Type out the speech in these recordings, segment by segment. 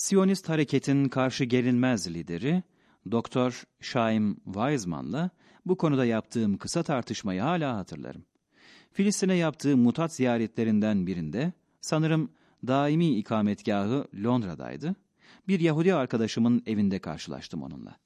Siyonist hareketin karşı gelinmez lideri Doktor Shaim Weizmann'la bu konuda yaptığım kısa tartışmayı hala hatırlarım. Filistin'e yaptığı mutat ziyaretlerinden birinde sanırım daimi ikametgahı Londra'daydı. Bir Yahudi arkadaşımın evinde karşılaştım onunla.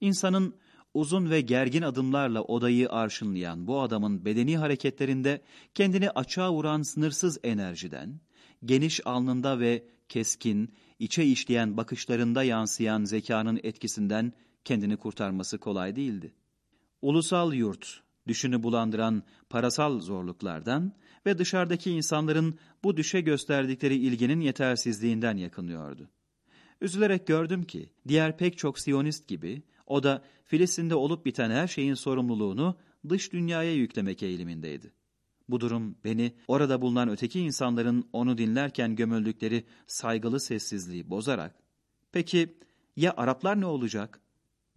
İnsanın uzun ve gergin adımlarla odayı arşınlayan bu adamın bedeni hareketlerinde kendini açığa vuran sınırsız enerjiden, geniş alnında ve keskin, içe işleyen bakışlarında yansıyan zekanın etkisinden kendini kurtarması kolay değildi. Ulusal yurt, düşünü bulandıran parasal zorluklardan ve dışarıdaki insanların bu düşe gösterdikleri ilginin yetersizliğinden yakınıyordu. Üzülerek gördüm ki diğer pek çok Siyonist gibi o da Filistin'de olup biten her şeyin sorumluluğunu dış dünyaya yüklemek eğilimindeydi. Bu durum beni orada bulunan öteki insanların onu dinlerken gömüldükleri saygılı sessizliği bozarak "Peki ya Araplar ne olacak?"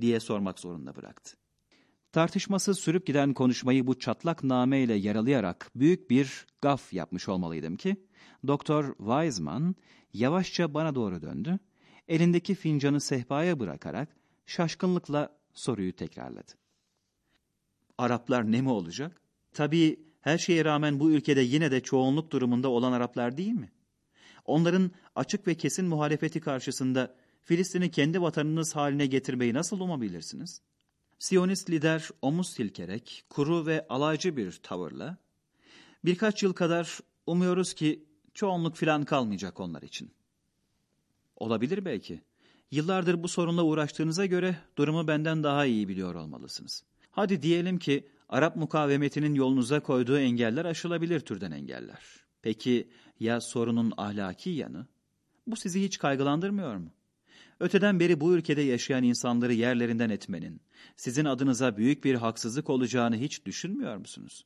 diye sormak zorunda bıraktı. Tartışmasız sürüp giden konuşmayı bu çatlak nameyle yaralayarak büyük bir gaf yapmış olmalıydım ki, Doktor Weizmann yavaşça bana doğru döndü, elindeki fincanı sehpaya bırakarak şaşkınlıkla soruyu tekrarladı. Araplar ne mi olacak? Tabii her şeye rağmen bu ülkede yine de çoğunluk durumunda olan Araplar değil mi? Onların açık ve kesin muhalefeti karşısında Filistin'i kendi vatanınız haline getirmeyi nasıl umabilirsiniz? Siyonist lider omuz silkerek, kuru ve alaycı bir tavırla, birkaç yıl kadar umuyoruz ki çoğunluk filan kalmayacak onlar için. Olabilir belki. Yıllardır bu sorunla uğraştığınıza göre durumu benden daha iyi biliyor olmalısınız. Hadi diyelim ki Arap mukavemetinin yolunuza koyduğu engeller aşılabilir türden engeller. Peki ya sorunun ahlaki yanı? Bu sizi hiç kaygılandırmıyor mu? Öteden beri bu ülkede yaşayan insanları yerlerinden etmenin, sizin adınıza büyük bir haksızlık olacağını hiç düşünmüyor musunuz?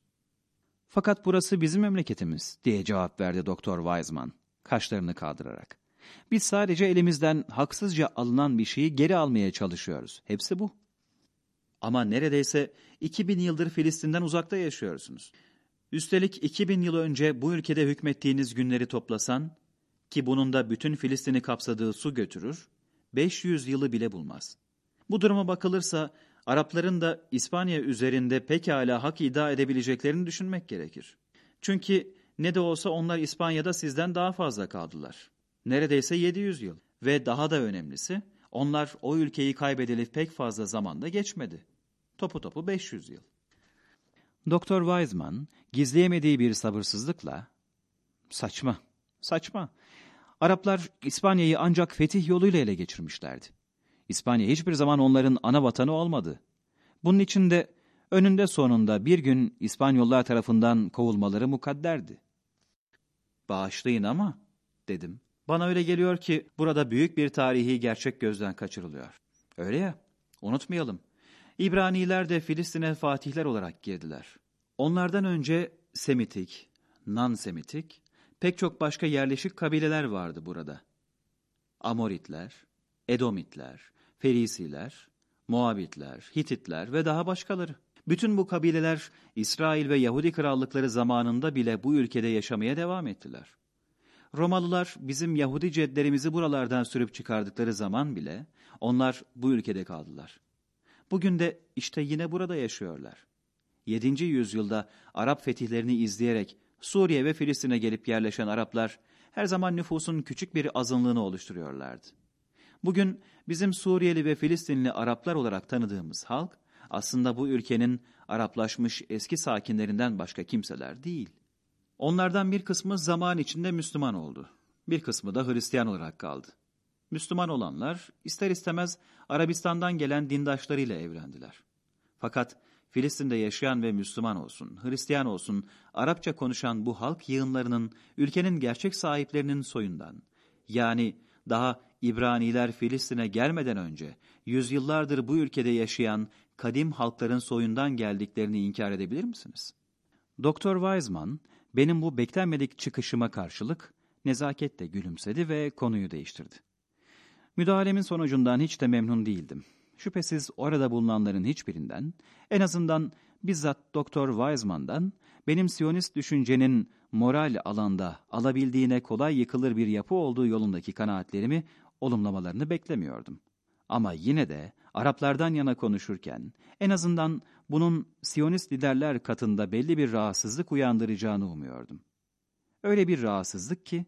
Fakat burası bizim memleketimiz, diye cevap verdi Doktor Weizmann, kaşlarını kaldırarak. Biz sadece elimizden haksızca alınan bir şeyi geri almaya çalışıyoruz. Hepsi bu. Ama neredeyse 2000 yıldır Filistin'den uzakta yaşıyorsunuz. Üstelik 2000 yıl önce bu ülkede hükmettiğiniz günleri toplasan, ki bunun da bütün Filistin'i kapsadığı su götürür, 500 yılı bile bulmaz. Bu duruma bakılırsa Arapların da İspanya üzerinde pekala hak iddia edebileceklerini düşünmek gerekir. Çünkü ne de olsa onlar İspanya'da sizden daha fazla kaldılar. Neredeyse 700 yıl ve daha da önemlisi onlar o ülkeyi kaybedeli pek fazla zamanda geçmedi. Topu topu 500 yıl. Doktor Weizmann gizleyemediği bir sabırsızlıkla saçma, saçma. Araplar İspanya'yı ancak fetih yoluyla ele geçirmişlerdi. İspanya hiçbir zaman onların ana vatanı olmadı. Bunun için de önünde sonunda bir gün İspanyollar tarafından kovulmaları mukadderdi. Bağışlayın ama, dedim. Bana öyle geliyor ki burada büyük bir tarihi gerçek gözden kaçırılıyor. Öyle ya, unutmayalım. İbraniler de Filistin'e fatihler olarak girdiler. Onlardan önce Semitik, Non-Semitik, pek çok başka yerleşik kabileler vardı burada. Amoritler, Edomitler, Ferisiler, Moabitler, Hititler ve daha başkaları. Bütün bu kabileler İsrail ve Yahudi krallıkları zamanında bile bu ülkede yaşamaya devam ettiler. Romalılar bizim Yahudi cedlerimizi buralardan sürüp çıkardıkları zaman bile onlar bu ülkede kaldılar. Bugün de işte yine burada yaşıyorlar. 7. yüzyılda Arap fetihlerini izleyerek Suriye ve Filistin'e gelip yerleşen Araplar her zaman nüfusun küçük bir azınlığını oluşturuyorlardı. Bugün bizim Suriyeli ve Filistinli Araplar olarak tanıdığımız halk aslında bu ülkenin Araplaşmış eski sakinlerinden başka kimseler değil. Onlardan bir kısmı zaman içinde Müslüman oldu. Bir kısmı da Hristiyan olarak kaldı. Müslüman olanlar ister istemez Arabistan'dan gelen dindaşlarıyla evlendiler. Fakat Filistin'de yaşayan ve Müslüman olsun, Hristiyan olsun, Arapça konuşan bu halk yığınlarının ülkenin gerçek sahiplerinin soyundan, yani daha İbraniler Filistin'e gelmeden önce yüzyıllardır bu ülkede yaşayan kadim halkların soyundan geldiklerini inkar edebilir misiniz? Doktor Weizmann, benim bu beklenmedik çıkışıma karşılık nezaketle gülümsedi ve konuyu değiştirdi. Müdahalemin sonucundan hiç de memnun değildim. Şüphesiz orada bulunanların hiçbirinden, en azından bizzat Doktor Weizmann'dan benim Siyonist düşüncenin moral alanda alabildiğine kolay yıkılır bir yapı olduğu yolundaki kanaatlerimi olumlamalarını beklemiyordum. Ama yine de Araplardan yana konuşurken en azından bunun Siyonist liderler katında belli bir rahatsızlık uyandıracağını umuyordum. Öyle bir rahatsızlık ki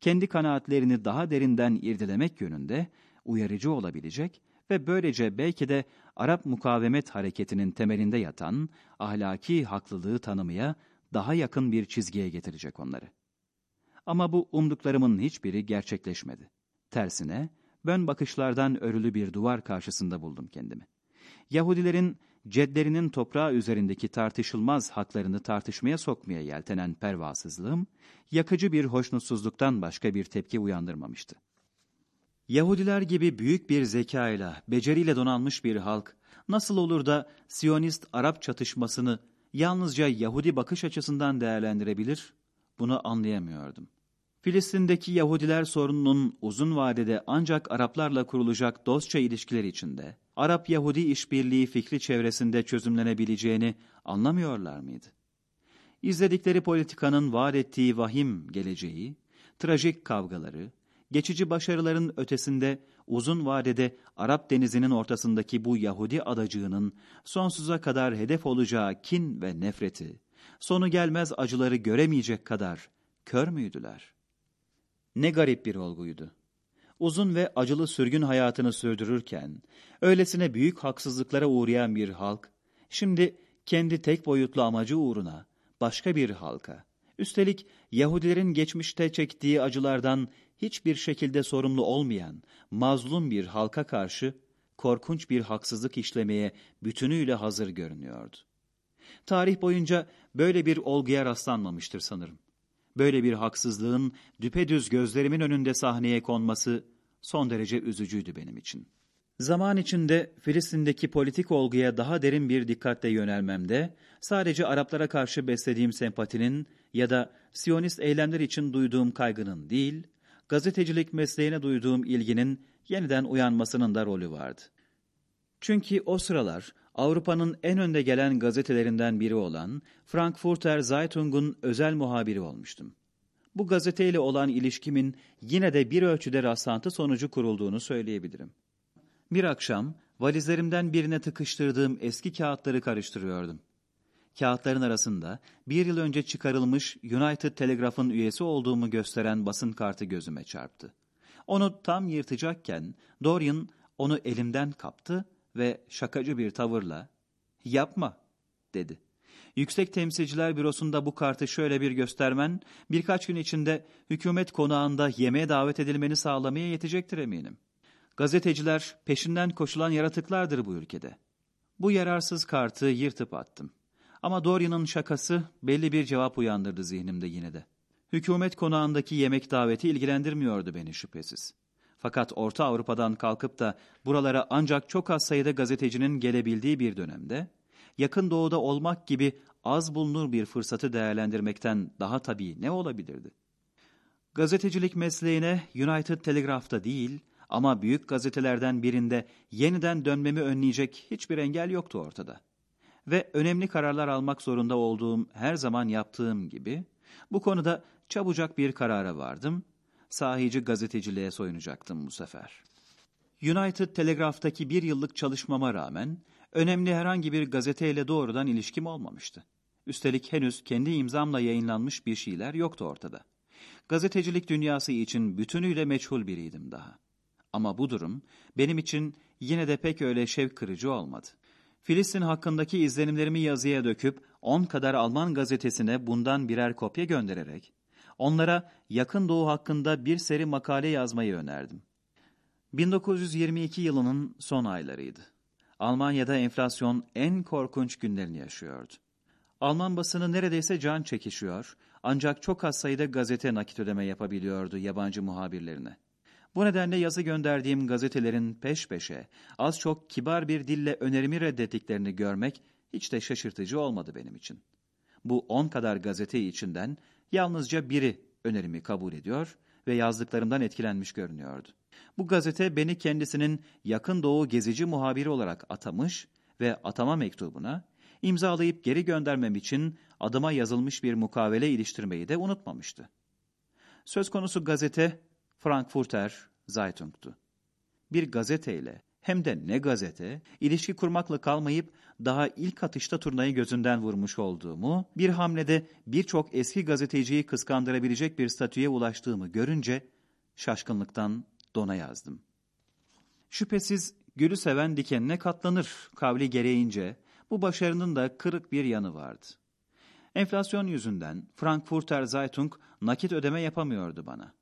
kendi kanaatlerini daha derinden irdelemek yönünde uyarıcı olabilecek ve böylece belki de Arap mukavemet hareketinin temelinde yatan ahlaki haklılığı tanımaya daha yakın bir çizgiye getirecek onları. Ama bu umduklarımın hiçbiri gerçekleşmedi. Tersine, bön bakışlardan örülü bir duvar karşısında buldum kendimi. Yahudilerin cedlerinin toprağı üzerindeki tartışılmaz haklarını tartışmaya sokmaya yeltenen pervasızlığım, yakıcı bir hoşnutsuzluktan başka bir tepki uyandırmamıştı. Yahudiler gibi büyük bir zekayla, beceriyle donanmış bir halk, nasıl olur da Siyonist-Arap çatışmasını yalnızca Yahudi bakış açısından değerlendirebilir, bunu anlayamıyordum. Filistin'deki Yahudiler sorununun uzun vadede ancak Araplarla kurulacak dostça ilişkiler içinde, Arap-Yahudi işbirliği fikri çevresinde çözümlenebileceğini anlamıyorlar mıydı? İzledikleri politikanın vaat ettiği vahim geleceği, trajik kavgaları, geçici başarıların ötesinde uzun vadede Arap denizinin ortasındaki bu Yahudi adacığının sonsuza kadar hedef olacağı kin ve nefreti, sonu gelmez acıları göremeyecek kadar kör müydüler? Ne garip bir olguydu. Uzun ve acılı sürgün hayatını sürdürürken, öylesine büyük haksızlıklara uğrayan bir halk, şimdi kendi tek boyutlu amacı uğruna başka bir halka, üstelik Yahudilerin geçmişte çektiği acılardan hiçbir şekilde sorumlu olmayan mazlum bir halka karşı korkunç bir haksızlık işlemeye bütünüyle hazır görünüyordu. Tarih boyunca böyle bir olguya rastlanmamıştır sanırım. Böyle bir haksızlığın düpedüz gözlerimin önünde sahneye konması son derece üzücüydü benim için. Zaman içinde Filistin'deki politik olguya daha derin bir dikkatle yönelmemde, sadece Araplara karşı beslediğim sempatinin ya da Siyonist eylemler için duyduğum kaygının değil, gazetecilik mesleğine duyduğum ilginin yeniden uyanmasının da rolü vardı. Çünkü o sıralar Avrupa'nın en önde gelen gazetelerinden biri olan Frankfurter Zeitung'un özel muhabiri olmuştum. Bu gazeteyle olan ilişkimin yine de bir ölçüde rastlantı sonucu kurulduğunu söyleyebilirim. Bir akşam valizlerimden birine tıkıştırdığım eski kağıtları karıştırıyordum. Kağıtların arasında bir yıl önce çıkarılmış United Telegraph'ın üyesi olduğumu gösteren basın kartı gözüme çarptı. Onu tam yırtacakken Dorian onu elimden kaptı ve şakacı bir tavırla ''Yapma'' dedi. Yüksek Temsilciler Bürosu'nda bu kartı şöyle bir göstermen, birkaç gün içinde hükümet konağında yemeğe davet edilmeni sağlamaya yetecektir eminim. Gazeteciler peşinden koşulan yaratıklardır bu ülkede. Bu yararsız kartı yırtıp attım. Ama Dorian'ın şakası belli bir cevap uyandırdı zihnimde yine de. Hükümet konağındaki yemek daveti ilgilendirmiyordu beni şüphesiz. Fakat Orta Avrupa'dan kalkıp da buralara ancak çok az sayıda gazetecinin gelebildiği bir dönemde, yakın doğuda olmak gibi az bulunur bir fırsatı değerlendirmekten daha tabii ne olabilirdi? Gazetecilik mesleğine United Telegraph'ta değil ama büyük gazetelerden birinde yeniden dönmemi önleyecek hiçbir engel yoktu ortada. Ve önemli kararlar almak zorunda olduğum her zaman yaptığım gibi bu konuda çabucak bir karara vardım sahici gazeteciliğe soyunacaktım bu sefer. United Telegraph'taki bir yıllık çalışmama rağmen önemli herhangi bir gazeteyle doğrudan ilişkim olmamıştı. Üstelik henüz kendi imzamla yayınlanmış bir şeyler yoktu ortada. Gazetecilik dünyası için bütünüyle meçhul biriydim daha. Ama bu durum benim için yine de pek öyle şevk kırıcı olmadı. Filistin hakkındaki izlenimlerimi yazıya döküp on kadar Alman gazetesine bundan birer kopya göndererek Onlara yakın doğu hakkında bir seri makale yazmayı önerdim. 1922 yılının son aylarıydı. Almanya'da enflasyon en korkunç günlerini yaşıyordu. Alman basını neredeyse can çekişiyor ancak çok az sayıda gazete nakit ödeme yapabiliyordu yabancı muhabirlerine. Bu nedenle yazı gönderdiğim gazetelerin peş peşe az çok kibar bir dille önerimi reddettiklerini görmek hiç de şaşırtıcı olmadı benim için. Bu on kadar gazete içinden Yalnızca biri önerimi kabul ediyor ve yazdıklarımdan etkilenmiş görünüyordu. Bu gazete beni kendisinin yakın doğu gezici muhabiri olarak atamış ve atama mektubuna imzalayıp geri göndermem için adıma yazılmış bir mukavele iliştirmeyi de unutmamıştı. Söz konusu gazete Frankfurter Zeitung'tu. Bir gazeteyle hem de ne gazete, ilişki kurmakla kalmayıp daha ilk atışta turnayı gözünden vurmuş olduğumu, bir hamlede birçok eski gazeteciyi kıskandırabilecek bir statüye ulaştığımı görünce şaşkınlıktan dona yazdım. Şüphesiz gülü seven dikenine katlanır kavli gereğince bu başarının da kırık bir yanı vardı. Enflasyon yüzünden Frankfurter Zeitung nakit ödeme yapamıyordu bana.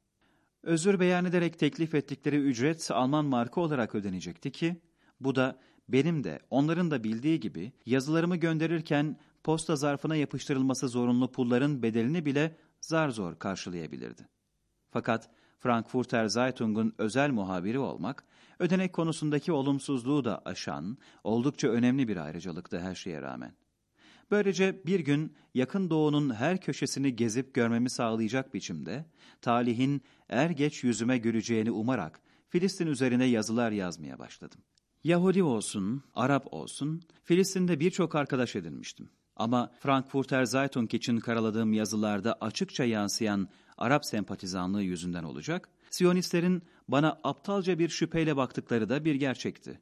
Özür beyan ederek teklif ettikleri ücret Alman marka olarak ödenecekti ki, bu da benim de onların da bildiği gibi yazılarımı gönderirken posta zarfına yapıştırılması zorunlu pulların bedelini bile zar zor karşılayabilirdi. Fakat Frankfurter Zeitung'un özel muhabiri olmak, ödenek konusundaki olumsuzluğu da aşan, oldukça önemli bir ayrıcalıktı her şeye rağmen. Böylece bir gün yakın doğunun her köşesini gezip görmemi sağlayacak biçimde, talihin er geç yüzüme güleceğini umarak Filistin üzerine yazılar yazmaya başladım. Yahudi olsun, Arap olsun, Filistin'de birçok arkadaş edinmiştim. Ama Frankfurter Zeitung için karaladığım yazılarda açıkça yansıyan Arap sempatizanlığı yüzünden olacak, Siyonistlerin bana aptalca bir şüpheyle baktıkları da bir gerçekti.